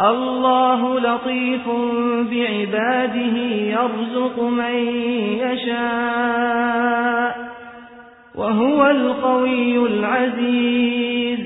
الله لطيف بعباده يرزق من يشاء وهو القوي العزيز.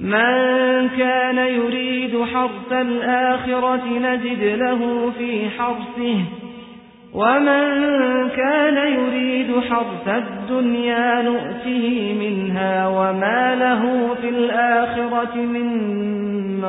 من كان يريد حرث الآخرة نجد له في حرثه ومن كان يريد حرث الدنيا نؤته منها وما له في الآخرة من